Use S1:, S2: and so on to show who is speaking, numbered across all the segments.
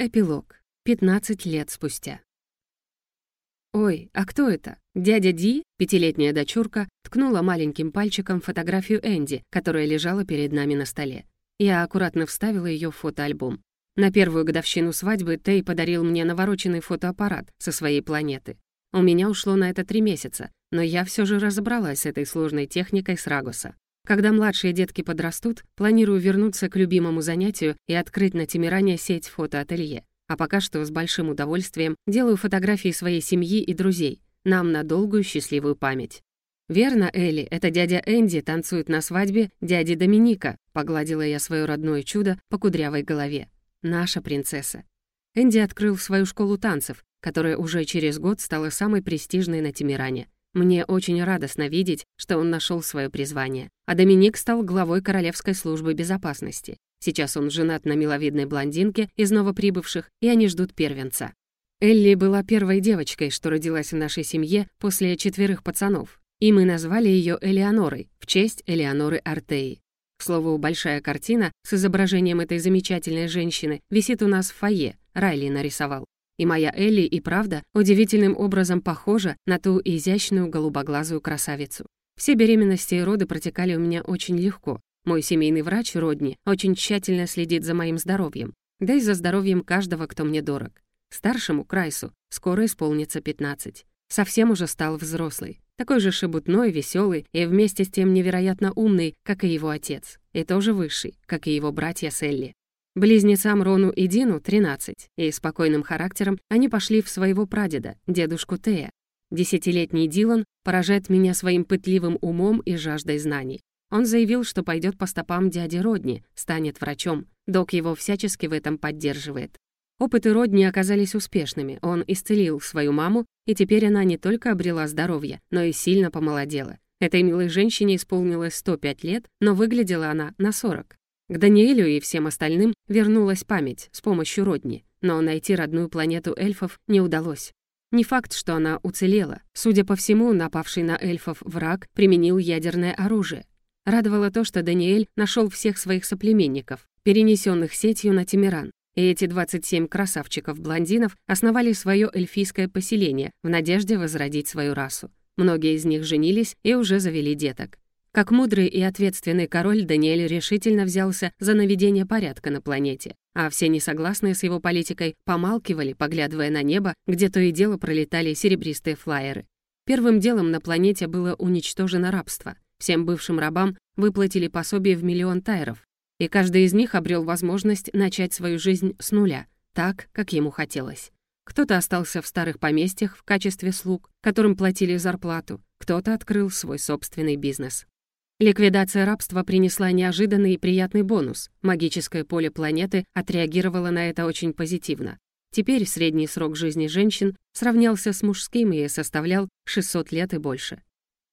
S1: Эпилог. 15 лет спустя. «Ой, а кто это? Дядя Ди?» Пятилетняя дочурка ткнула маленьким пальчиком фотографию Энди, которая лежала перед нами на столе. Я аккуратно вставила ее в фотоальбом. На первую годовщину свадьбы Тей подарил мне навороченный фотоаппарат со своей планеты. У меня ушло на это три месяца, но я все же разобралась с этой сложной техникой с Рагоса. Когда младшие детки подрастут, планирую вернуться к любимому занятию и открыть на Тимиране сеть фотоателье. А пока что с большим удовольствием делаю фотографии своей семьи и друзей. Нам на долгую счастливую память. «Верно, Элли, это дядя Энди танцует на свадьбе дяди Доминика», погладила я свое родное чудо по кудрявой голове. «Наша принцесса». Энди открыл свою школу танцев, которая уже через год стала самой престижной на Тимиране. Мне очень радостно видеть, что он нашел свое призвание. А Доминик стал главой Королевской службы безопасности. Сейчас он женат на миловидной блондинке из новоприбывших, и они ждут первенца. Элли была первой девочкой, что родилась в нашей семье после четверых пацанов, и мы назвали ее Элеонорой в честь Элеоноры Артеи. К слову, большая картина с изображением этой замечательной женщины висит у нас в фойе, Райли нарисовал. И моя Элли и правда удивительным образом похожа на ту изящную голубоглазую красавицу. Все беременности и роды протекали у меня очень легко. Мой семейный врач, Родни, очень тщательно следит за моим здоровьем, да и за здоровьем каждого, кто мне дорог. Старшему, Крайсу, скоро исполнится 15. Совсем уже стал взрослый. Такой же шебутной, веселый и вместе с тем невероятно умный, как и его отец. И тоже высший, как и его братья Селли. Близнецам Рону и Дину 13, и спокойным характером они пошли в своего прадеда, дедушку Тея. Десятилетний Дилан поражает меня своим пытливым умом и жаждой знаний. Он заявил, что пойдет по стопам дяди Родни, станет врачом. Док его всячески в этом поддерживает. Опыты Родни оказались успешными. Он исцелил свою маму, и теперь она не только обрела здоровье, но и сильно помолодела. Этой милой женщине исполнилось 105 лет, но выглядела она на 40. К Даниэлю и всем остальным вернулась память с помощью Родни, но найти родную планету эльфов не удалось. Не факт, что она уцелела. Судя по всему, напавший на эльфов враг применил ядерное оружие. Радовало то, что Даниэль нашел всех своих соплеменников, перенесенных сетью на Тимиран. И эти 27 красавчиков-блондинов основали свое эльфийское поселение в надежде возродить свою расу. Многие из них женились и уже завели деток. Как мудрый и ответственный король, Даниэль решительно взялся за наведение порядка на планете, а все несогласные с его политикой помалкивали, поглядывая на небо, где то и дело пролетали серебристые флайеры. Первым делом на планете было уничтожено рабство. Всем бывшим рабам выплатили пособие в миллион тайров, и каждый из них обрел возможность начать свою жизнь с нуля, так, как ему хотелось. Кто-то остался в старых поместьях в качестве слуг, которым платили зарплату, кто-то открыл свой собственный бизнес. Ликвидация рабства принесла неожиданный и приятный бонус. Магическое поле планеты отреагировало на это очень позитивно. Теперь средний срок жизни женщин сравнялся с мужским и составлял 600 лет и больше.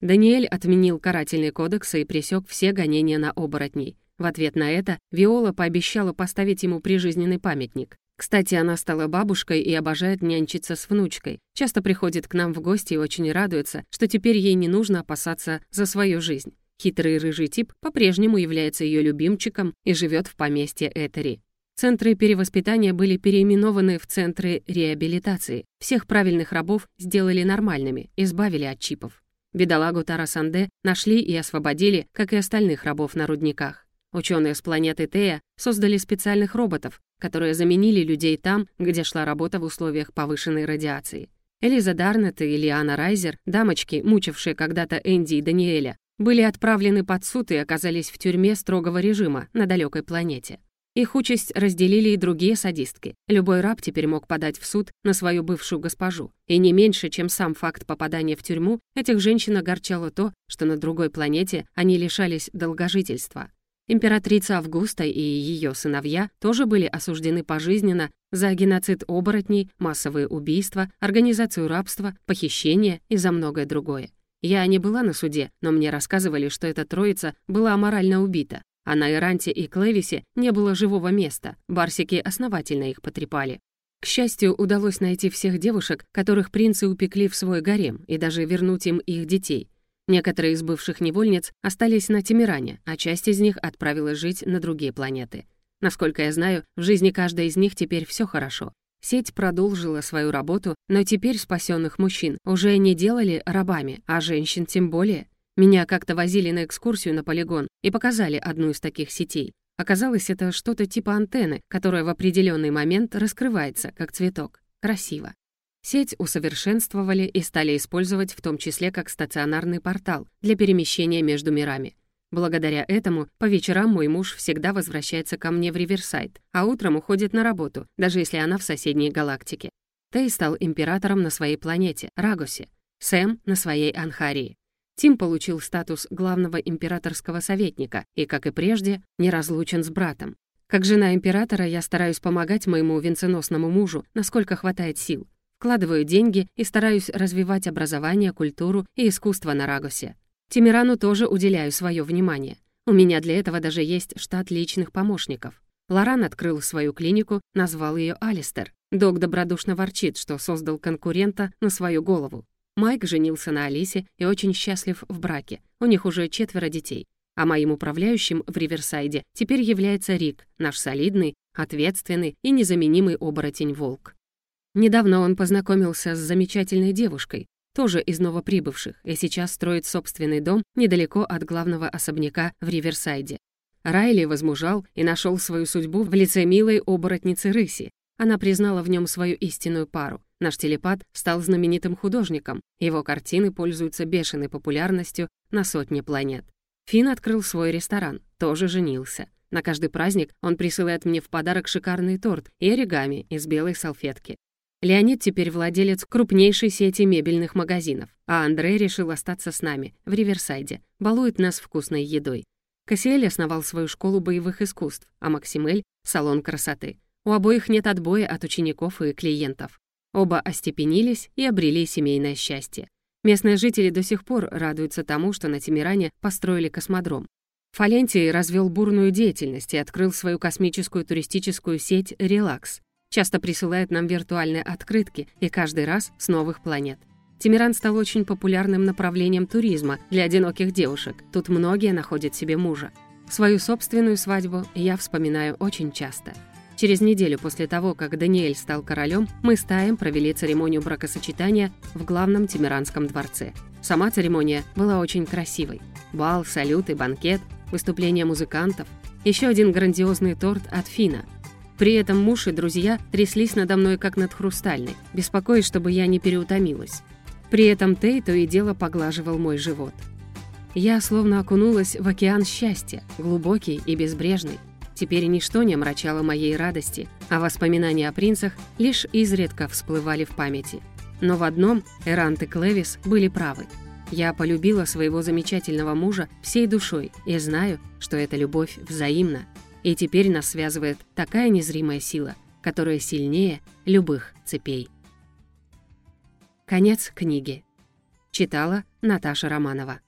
S1: Даниэль отменил карательный кодекс и пресек все гонения на оборотней. В ответ на это Виола пообещала поставить ему прижизненный памятник. Кстати, она стала бабушкой и обожает нянчиться с внучкой. Часто приходит к нам в гости и очень радуется, что теперь ей не нужно опасаться за свою жизнь. Хитрый рыжий тип по-прежнему является ее любимчиком и живет в поместье Этери. Центры перевоспитания были переименованы в центры реабилитации. Всех правильных рабов сделали нормальными, избавили от чипов. Бедолагу Тарасанде нашли и освободили, как и остальных рабов на рудниках. Ученые с планеты Тея создали специальных роботов, которые заменили людей там, где шла работа в условиях повышенной радиации. Элиза Дарнет и Лиана Райзер, дамочки, мучившие когда-то Энди и Даниэля, были отправлены под суд и оказались в тюрьме строгого режима на далекой планете. Их участь разделили и другие садистки. Любой раб теперь мог подать в суд на свою бывшую госпожу. И не меньше, чем сам факт попадания в тюрьму, этих женщин огорчало то, что на другой планете они лишались долгожительства. Императрица Августа и ее сыновья тоже были осуждены пожизненно за геноцид оборотней, массовые убийства, организацию рабства, похищение и за многое другое. Я не была на суде, но мне рассказывали, что эта троица была аморально убита, а на Иранте и Клевисе не было живого места, барсики основательно их потрепали. К счастью, удалось найти всех девушек, которых принцы упекли в свой гарем, и даже вернуть им их детей. Некоторые из бывших невольниц остались на Тимиране, а часть из них отправилась жить на другие планеты. Насколько я знаю, в жизни каждой из них теперь все хорошо. Сеть продолжила свою работу, но теперь спасенных мужчин уже не делали рабами, а женщин тем более. Меня как-то возили на экскурсию на полигон и показали одну из таких сетей. Оказалось, это что-то типа антенны, которая в определенный момент раскрывается, как цветок. Красиво. Сеть усовершенствовали и стали использовать в том числе как стационарный портал для перемещения между мирами. Благодаря этому по вечерам мой муж всегда возвращается ко мне в Риверсайд, а утром уходит на работу, даже если она в соседней галактике. Тей стал императором на своей планете, Рагусе, Сэм — на своей Анхарии. Тим получил статус главного императорского советника и, как и прежде, неразлучен с братом. Как жена императора я стараюсь помогать моему венценосному мужу, насколько хватает сил. Вкладываю деньги и стараюсь развивать образование, культуру и искусство на Рагосе. Тимирану тоже уделяю свое внимание. У меня для этого даже есть штат личных помощников. Лоран открыл свою клинику, назвал ее Алистер. Док добродушно ворчит, что создал конкурента на свою голову. Майк женился на Алисе и очень счастлив в браке. У них уже четверо детей. А моим управляющим в Риверсайде теперь является Рик, наш солидный, ответственный и незаменимый оборотень-волк. Недавно он познакомился с замечательной девушкой, тоже из новоприбывших, и сейчас строит собственный дом недалеко от главного особняка в Риверсайде. Райли возмужал и нашел свою судьбу в лице милой оборотницы Рыси. Она признала в нем свою истинную пару. Наш телепат стал знаменитым художником, его картины пользуются бешеной популярностью на сотне планет. Финн открыл свой ресторан, тоже женился. На каждый праздник он присылает мне в подарок шикарный торт и оригами из белой салфетки. Леонид теперь владелец крупнейшей сети мебельных магазинов, а Андрей решил остаться с нами, в Риверсайде, балует нас вкусной едой. Кассиэль основал свою школу боевых искусств, а Максимель — салон красоты. У обоих нет отбоя от учеников и клиентов. Оба остепенились и обрели семейное счастье. Местные жители до сих пор радуются тому, что на Тимиране построили космодром. Фалентий развел бурную деятельность и открыл свою космическую туристическую сеть «Релакс», часто присылает нам виртуальные открытки и каждый раз с новых планет. Тимиран стал очень популярным направлением туризма для одиноких девушек. Тут многие находят себе мужа. Свою собственную свадьбу я вспоминаю очень часто. Через неделю после того, как Даниэль стал королем, мы с Таем провели церемонию бракосочетания в главном Тимиранском дворце. Сама церемония была очень красивой. Бал, салюты, банкет, выступления музыкантов, еще один грандиозный торт от Фина — при этом муж и друзья тряслись надо мной как над хрустальной, беспокоясь, чтобы я не переутомилась. При этом Тей то и дело поглаживал мой живот. Я словно окунулась в океан счастья, глубокий и безбрежный. Теперь ничто не омрачало моей радости, а воспоминания о принцах лишь изредка всплывали в памяти. Но в одном Эрант и Клевис были правы. Я полюбила своего замечательного мужа всей душой и знаю, что эта любовь взаимна. И теперь нас связывает такая незримая сила, которая сильнее любых цепей. Конец книги. Читала Наташа Романова.